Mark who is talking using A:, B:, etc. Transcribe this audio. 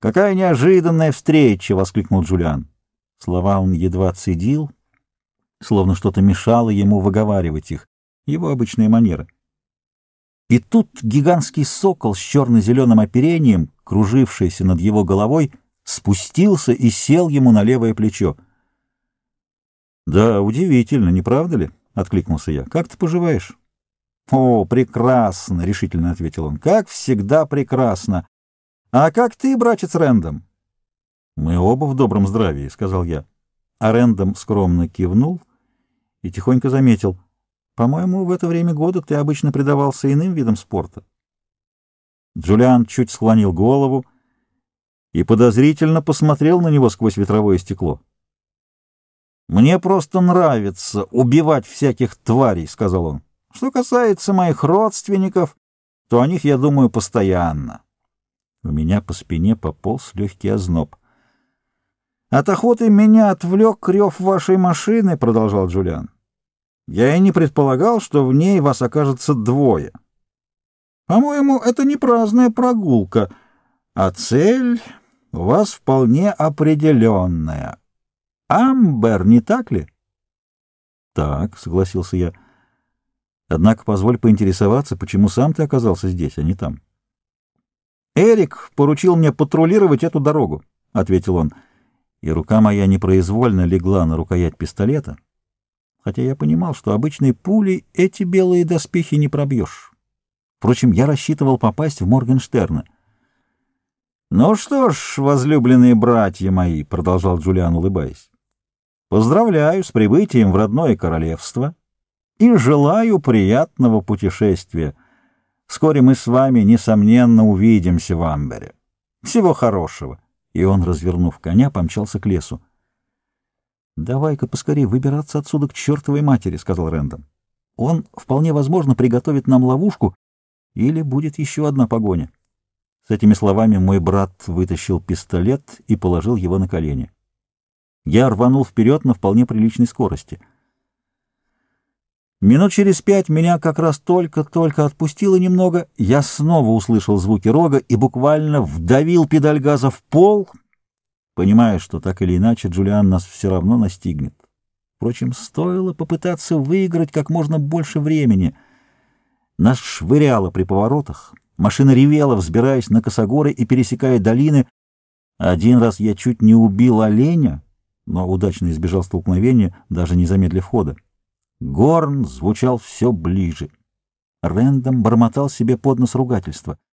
A: «Какая неожиданная встреча!» — воскликнул Джулиан. Слова он едва цедил, словно что-то мешало ему выговаривать их, его обычные манеры. И тут гигантский сокол с черно-зеленым оперением, кружившийся над его головой, спустился и сел ему на левое плечо. «Да, удивительно, не правда ли?» — откликнулся я. «Как ты поживаешь?» «О, прекрасно!» — решительно ответил он. «Как всегда прекрасно! А как ты, братец Рэндом?» «Мы оба в добром здравии», — сказал я. А Рэндом скромно кивнул и тихонько заметил. «По-моему, в это время года ты обычно предавался иным видам спорта». Джулиан чуть склонил голову и подозрительно посмотрел на него сквозь ветровое стекло. «Мне просто нравится убивать всяких тварей», — сказал он. «Что касается моих родственников, то о них я думаю постоянно». У меня по спине пополз легкий озноб. «От охоты меня отвлек рев вашей машины», — продолжал Джулиан. «Я и не предполагал, что в ней вас окажется двое. По-моему, это не праздная прогулка, а цель у вас вполне определенная». Амбер, не так ли? Так, согласился я. Однако позволь поинтересоваться, почему сам ты оказался здесь, а не там. Эрик поручил мне патрулировать эту дорогу, ответил он, и рука моя непроизвольно легла на рукоять пистолета, хотя я понимал, что обычной пулей эти белые доспехи не пробьешь. Впрочем, я рассчитывал попасть в Моргенштерна. «Ну что ж, возлюбленные братья мои», — продолжал Джулиан, улыбаясь, Поздравляю с прибытием в родное королевство и желаю приятного путешествия. Вскоре мы с вами, несомненно, увидимся в Амбере. Всего хорошего. И он, развернув коня, помчался к лесу. «Давай-ка поскорее выбираться отсюда к чертовой матери», — сказал Рэндом. «Он, вполне возможно, приготовит нам ловушку, или будет еще одна погоня». С этими словами мой брат вытащил пистолет и положил его на колени. Я рванул вперед на вполне приличной скорости. Минут через пять меня как раз только-только отпустило немного, я снова услышал звуки рога и буквально вдавил педаль газа в пол, понимая, что так или иначе Джулиан нас все равно настигнет. Впрочем, стоило попытаться выиграть как можно больше времени. Нас швыряло при поворотах, машина ревела, взбираясь на косогоры и пересекая долины. Один раз я чуть не убил оленя, но удачно избежал столкновения, даже не замедлив хода. Горн звучал все ближе. Рэндом бормотал себе под нос ругательства —